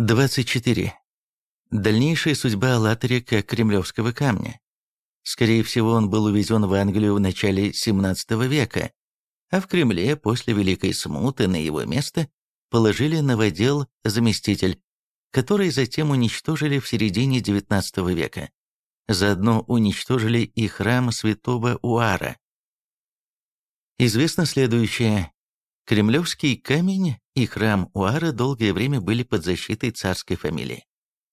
24. Дальнейшая судьба Аллатаря как кремлевского камня. Скорее всего, он был увезен в Англию в начале XVII века, а в Кремле после Великой Смуты на его место положили новодел заместитель, который затем уничтожили в середине XIX века. Заодно уничтожили и храм святого Уара. Известно следующее. Кремлевский камень и храм Уара долгое время были под защитой царской фамилии,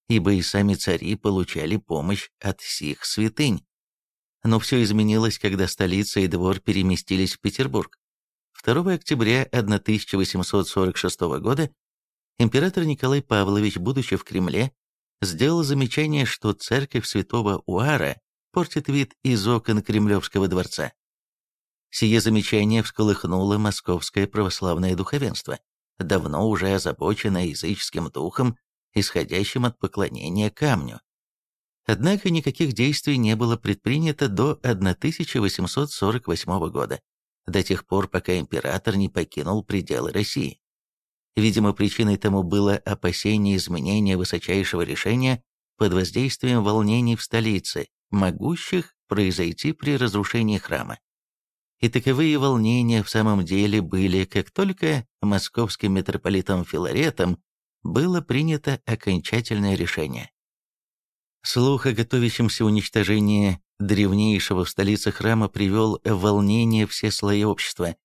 ибо и сами цари получали помощь от сих святынь. Но все изменилось, когда столица и двор переместились в Петербург. 2 октября 1846 года император Николай Павлович, будучи в Кремле, сделал замечание, что церковь святого Уара портит вид из окон Кремлевского дворца. Сие замечание всколыхнуло московское православное духовенство, давно уже озабоченное языческим духом, исходящим от поклонения камню. Однако никаких действий не было предпринято до 1848 года, до тех пор, пока император не покинул пределы России. Видимо, причиной тому было опасение изменения высочайшего решения под воздействием волнений в столице, могущих произойти при разрушении храма. И таковые волнения в самом деле были, как только московским митрополитом Филаретом было принято окончательное решение. Слух о готовящемся уничтожении древнейшего в столице храма привел в волнение все слои общества.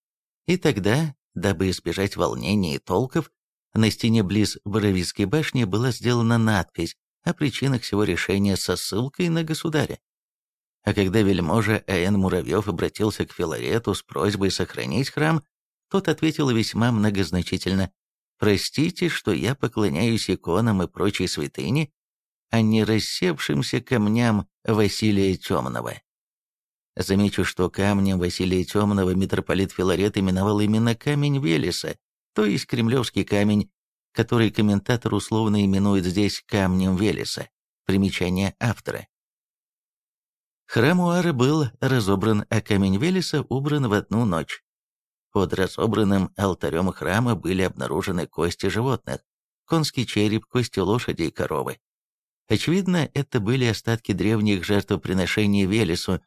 И тогда, дабы избежать волнений и толков, на стене близ Боровицкой башни была сделана надпись о причинах всего решения со ссылкой на государя. А когда вельможа А.Н. Муравьев обратился к Филарету с просьбой сохранить храм, тот ответил весьма многозначительно «Простите, что я поклоняюсь иконам и прочей святыне, а не рассевшимся камням Василия Темного». Замечу, что камнем Василия Темного митрополит Филарет именовал именно камень Велеса, то есть кремлевский камень, который комментатор условно именует здесь камнем Велеса. Примечание автора. Храм Уары был разобран, а камень Велеса убран в одну ночь. Под разобранным алтарем храма были обнаружены кости животных, конский череп, кости лошади и коровы. Очевидно, это были остатки древних жертвоприношений Велесу.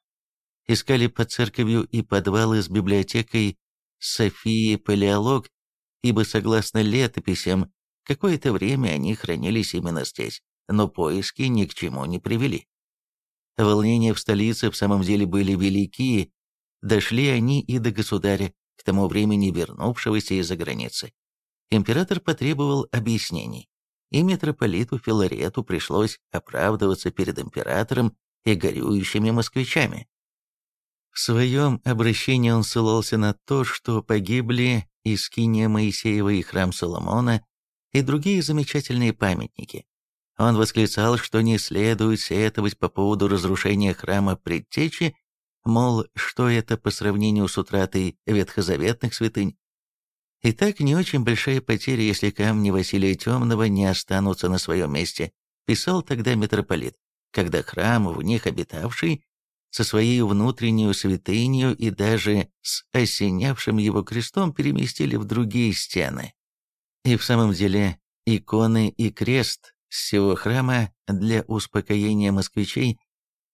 Искали под церковью и подвалы с библиотекой Софии Палеолог, ибо, согласно летописям, какое-то время они хранились именно здесь, но поиски ни к чему не привели. Волнения в столице в самом деле были велики, дошли они и до государя, к тому времени вернувшегося из-за границы. Император потребовал объяснений, и митрополиту Филарету пришлось оправдываться перед императором и горюющими москвичами. В своем обращении он ссылался на то, что погибли Искиния Моисеева и храм Соломона и другие замечательные памятники, он восклицал, что не следует сетовать по поводу разрушения храма Предтечи, мол, что это по сравнению с утратой ветхозаветных святынь. И так не очень большая потеря, если камни Василия Темного не останутся на своем месте, писал тогда митрополит, когда храм, в них обитавший, со своей внутренней святынью и даже с осенявшим его крестом переместили в другие стены. И в самом деле иконы и крест с всего храма для успокоения москвичей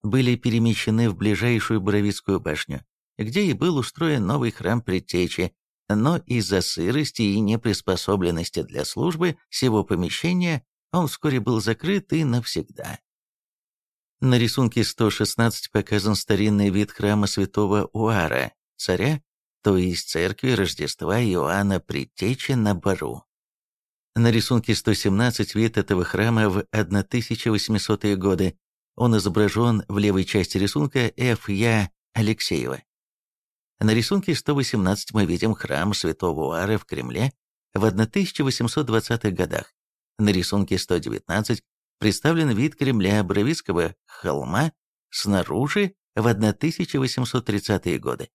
были перемещены в ближайшую Боровицкую башню, где и был устроен новый храм Предтечи, но из-за сырости и неприспособленности для службы всего помещения он вскоре был закрыт и навсегда. На рисунке 116 показан старинный вид храма святого Уара, царя, то есть церкви Рождества Иоанна Предтечи на Бару. На рисунке 117 вид этого храма в 1800-е годы. Он изображен в левой части рисунка Ф. Я. Алексеева. На рисунке 118 мы видим храм святого Уара в Кремле в 1820-х годах. На рисунке 119 представлен вид Кремля Боровицкого холма снаружи в 1830-е годы.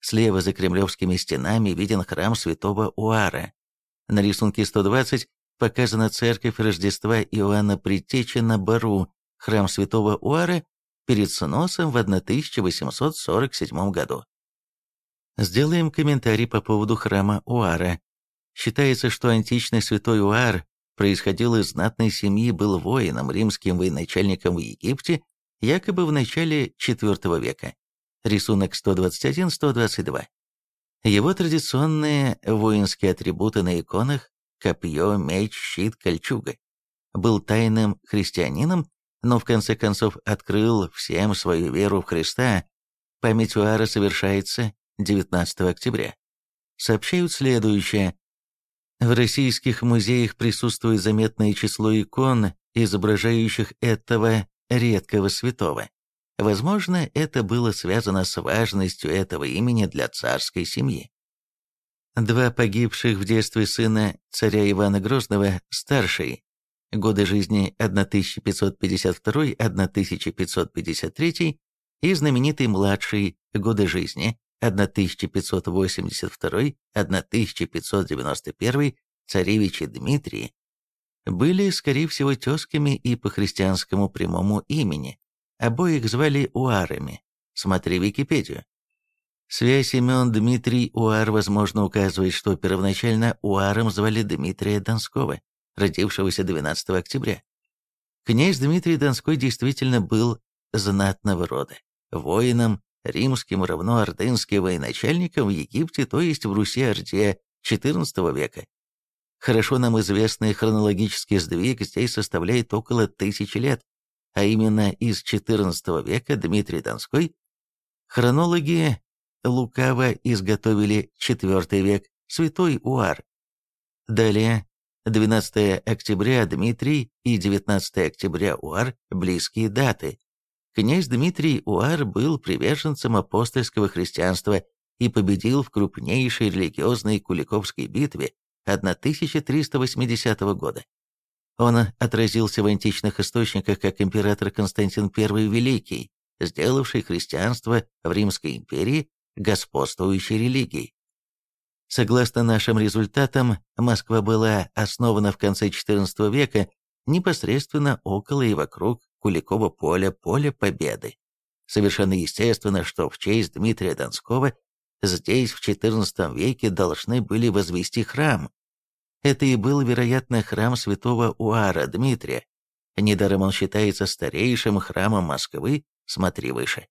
Слева за кремлевскими стенами виден храм святого Уара, на рисунке 120 показана церковь Рождества Иоанна Предтечи на Бару, храм святого Уара, перед сносом в 1847 году. Сделаем комментарий по поводу храма Уара. Считается, что античный святой Уар происходил из знатной семьи, был воином, римским военачальником в Египте, якобы в начале IV века. Рисунок 121-122. Его традиционные воинские атрибуты на иконах – копье, меч, щит, кольчуга. Был тайным христианином, но в конце концов открыл всем свою веру в Христа. Память Уара совершается 19 октября. Сообщают следующее. В российских музеях присутствует заметное число икон, изображающих этого редкого святого. Возможно, это было связано с важностью этого имени для царской семьи. Два погибших в детстве сына царя Ивана Грозного, старший, годы жизни 1552-1553, и знаменитый младший, годы жизни 1582-1591, царевичи Дмитрий, были, скорее всего, тезками и по христианскому прямому имени, Обоих звали Уарами. Смотри Википедию. Связь имен Дмитрий Уар, возможно, указывает, что первоначально Уаром звали Дмитрия Донского, родившегося 12 октября. Князь Дмитрий Донской действительно был знатного рода, воином, римским равно ордынским военачальником в Египте, то есть в Руси-Орде XIV века. Хорошо нам известный хронологический сдвиг здесь составляет около тысячи лет, а именно из XIV века Дмитрий Донской, хронологи лукаво изготовили IV век, святой Уар. Далее, 12 октября Дмитрий и 19 октября Уар – близкие даты. Князь Дмитрий Уар был приверженцем апостольского христианства и победил в крупнейшей религиозной Куликовской битве 1380 года. Он отразился в античных источниках как император Константин I Великий, сделавший христианство в Римской империи господствующей религией. Согласно нашим результатам, Москва была основана в конце XIV века непосредственно около и вокруг Куликова поля, поля Победы. Совершенно естественно, что в честь Дмитрия Донского здесь в XIV веке должны были возвести храм, это и был, вероятно, храм святого Уара Дмитрия. Недаром он считается старейшим храмом Москвы, смотри выше.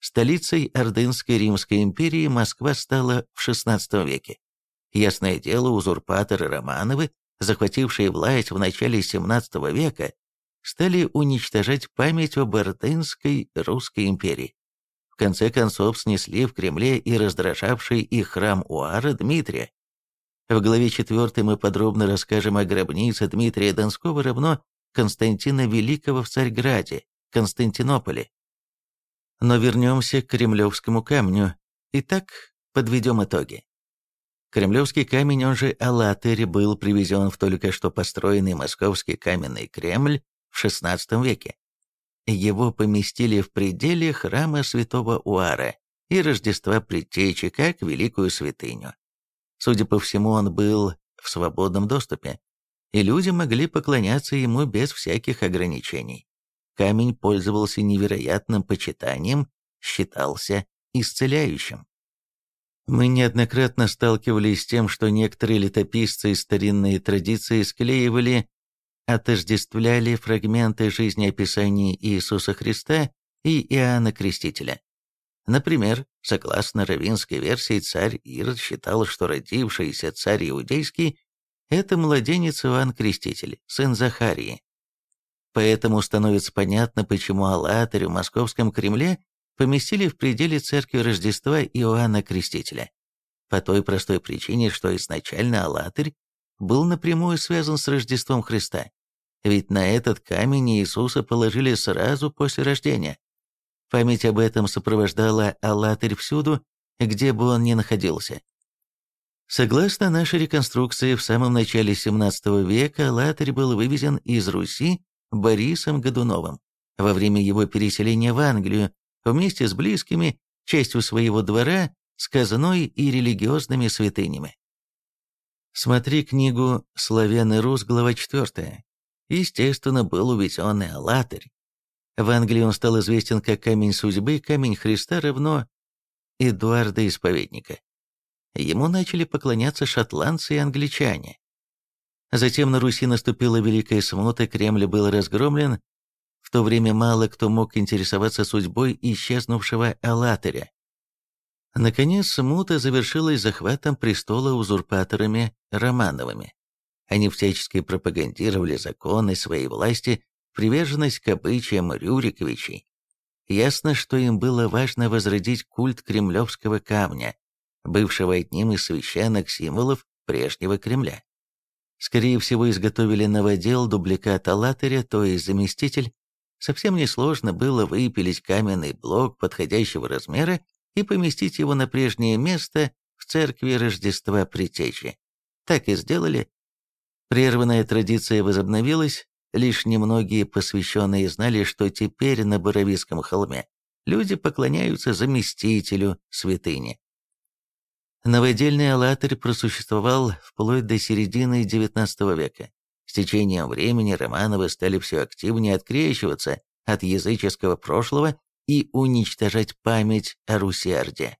Столицей Ордынской Римской империи Москва стала в XVI веке. Ясное дело, узурпаторы Романовы, захватившие власть в начале XVII века, стали уничтожать память об Ордынской Русской империи. В конце концов снесли в Кремле и раздражавший их храм Уара Дмитрия, в главе 4 мы подробно расскажем о гробнице Дмитрия Донского равно Константина Великого в Царьграде, Константинополе. Но вернемся к кремлевскому камню. Итак, подведем итоги. Кремлевский камень, он же Алатырь, был привезен в только что построенный московский каменный Кремль в XVI веке. Его поместили в пределе храма святого Уара и Рождества Предтечи как великую святыню. Судя по всему, он был в свободном доступе, и люди могли поклоняться ему без всяких ограничений. Камень пользовался невероятным почитанием, считался исцеляющим. Мы неоднократно сталкивались с тем, что некоторые летописцы и старинные традиции склеивали, отождествляли фрагменты жизнеописаний Иисуса Христа и Иоанна Крестителя. Например, согласно равинской версии, царь Ирод считал, что родившийся царь Иудейский – это младенец Иоанн Креститель, сын Захарии. Поэтому становится понятно, почему Аллатырь в московском Кремле поместили в пределе церкви Рождества Иоанна Крестителя. По той простой причине, что изначально Аллатырь был напрямую связан с Рождеством Христа. Ведь на этот камень Иисуса положили сразу после рождения. Память об этом сопровождала Аллатырь всюду, где бы он ни находился. Согласно нашей реконструкции, в самом начале XVII века Аллатырь был вывезен из Руси Борисом Годуновым во время его переселения в Англию вместе с близкими, частью своего двора, с казной и религиозными святынями. Смотри книгу «Славян и Рус», глава 4. Естественно, был увезен и Аллатырь, в Англии он стал известен как Камень Судьбы, Камень Христа равно Эдуарда Исповедника. Ему начали поклоняться шотландцы и англичане. Затем на Руси наступила Великая Смута, Кремль был разгромлен. В то время мало кто мог интересоваться судьбой исчезнувшего Алатыря. Наконец, смута завершилась захватом престола узурпаторами Романовыми. Они всячески пропагандировали законы своей власти, приверженность к обычаям Рюриковичей. Ясно, что им было важно возродить культ кремлевского камня, бывшего одним из священных символов прежнего Кремля. Скорее всего, изготовили новодел дубликат Алатыря, то есть заместитель. Совсем несложно было выпилить каменный блок подходящего размера и поместить его на прежнее место в церкви Рождества Притечи. Так и сделали. Прерванная традиция возобновилась, лишь немногие посвященные знали, что теперь на Боровицком холме люди поклоняются заместителю святыни. Новодельный аллатарь просуществовал вплоть до середины XIX века. С течением времени Романовы стали все активнее открещиваться от языческого прошлого и уничтожать память о Русиарде.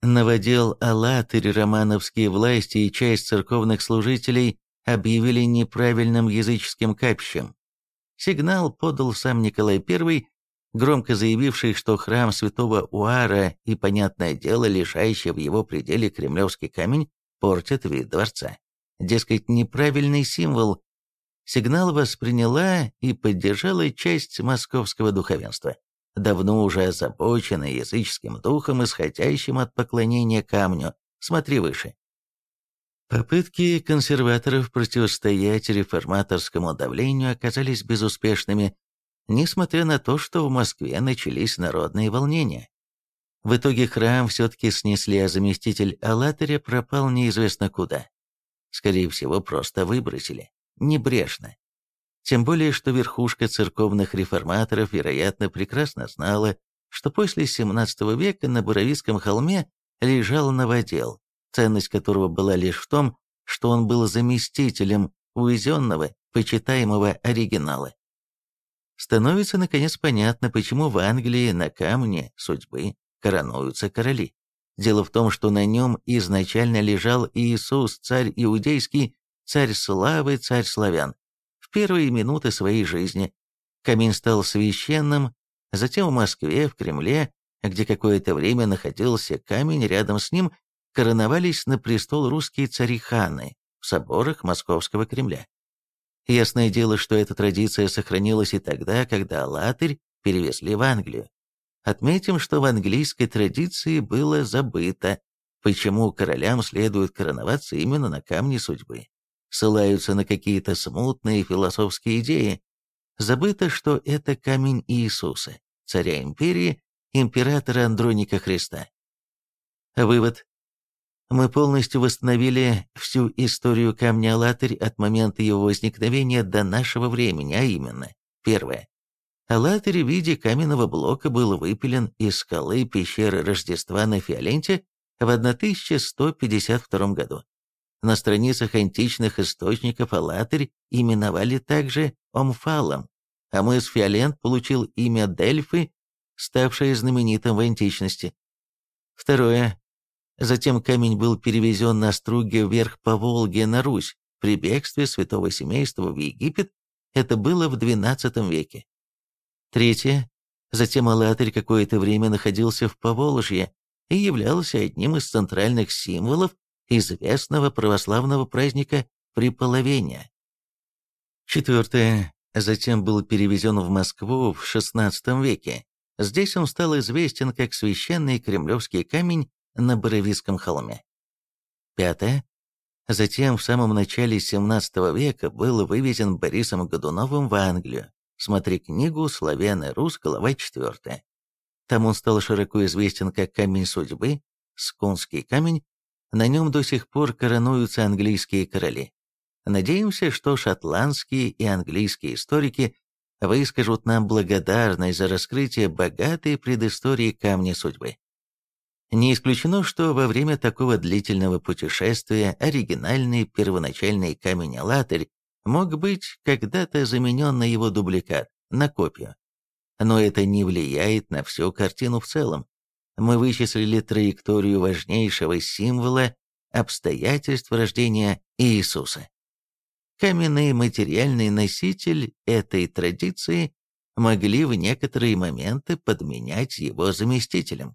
Новодел Алатырь романовские власти и часть церковных служителей объявили неправильным языческим капищем. Сигнал подал сам Николай I, громко заявивший, что храм святого Уара и, понятное дело, лежащий в его пределе кремлевский камень портят вид дворца. Дескать, неправильный символ. Сигнал восприняла и поддержала часть московского духовенства давно уже озабочены языческим духом, исходящим от поклонения камню. Смотри выше. Попытки консерваторов противостоять реформаторскому давлению оказались безуспешными, несмотря на то, что в Москве начались народные волнения. В итоге храм все-таки снесли, а заместитель Аллатыря пропал неизвестно куда. Скорее всего, просто выбросили. Небрежно. Тем более, что верхушка церковных реформаторов, вероятно, прекрасно знала, что после XVII века на Боровицком холме лежал новодел, ценность которого была лишь в том, что он был заместителем увезенного, почитаемого оригинала. Становится, наконец, понятно, почему в Англии на камне судьбы коронуются короли. Дело в том, что на нем изначально лежал Иисус, царь иудейский, царь славы, царь славян первые минуты своей жизни. Камень стал священным, затем в Москве, в Кремле, где какое-то время находился камень, рядом с ним короновались на престол русские цари-ханы в соборах Московского Кремля. Ясное дело, что эта традиция сохранилась и тогда, когда Алатырь перевезли в Англию. Отметим, что в английской традиции было забыто, почему королям следует короноваться именно на камне судьбы ссылаются на какие-то смутные философские идеи. Забыто, что это камень Иисуса, царя империи, императора Андроника Христа. Вывод. Мы полностью восстановили всю историю камня Алатырь от момента его возникновения до нашего времени, а именно, первое. Алатырь в виде каменного блока был выпилен из скалы пещеры Рождества на Фиоленте в 1152 году. На страницах античных источников Алатырь именовали также Омфалом, а мыс Фиолент получил имя Дельфы, ставшее знаменитым в античности. Второе. Затем камень был перевезен на струге вверх по Волге на Русь при бегстве святого семейства в Египет, это было в XII веке. Третье. Затем Алатырь какое-то время находился в Поволжье и являлся одним из центральных символов известного православного праздника Приполовения. Четвертое. Затем был перевезен в Москву в XVI веке. Здесь он стал известен как священный кремлевский камень на Боровицком холме. Пятое. Затем в самом начале XVII века был вывезен Борисом Годуновым в Англию. Смотри книгу «Славян и Рус», глава 4. Там он стал широко известен как камень судьбы, скунский камень, на нем до сих пор коронуются английские короли. Надеемся, что шотландские и английские историки выскажут нам благодарность за раскрытие богатой предыстории камня судьбы. Не исключено, что во время такого длительного путешествия оригинальный первоначальный камень Алатырь мог быть когда-то заменен на его дубликат, на копию. Но это не влияет на всю картину в целом мы вычислили траекторию важнейшего символа обстоятельств рождения Иисуса. каменный материальный носитель этой традиции могли в некоторые моменты подменять его заместителем.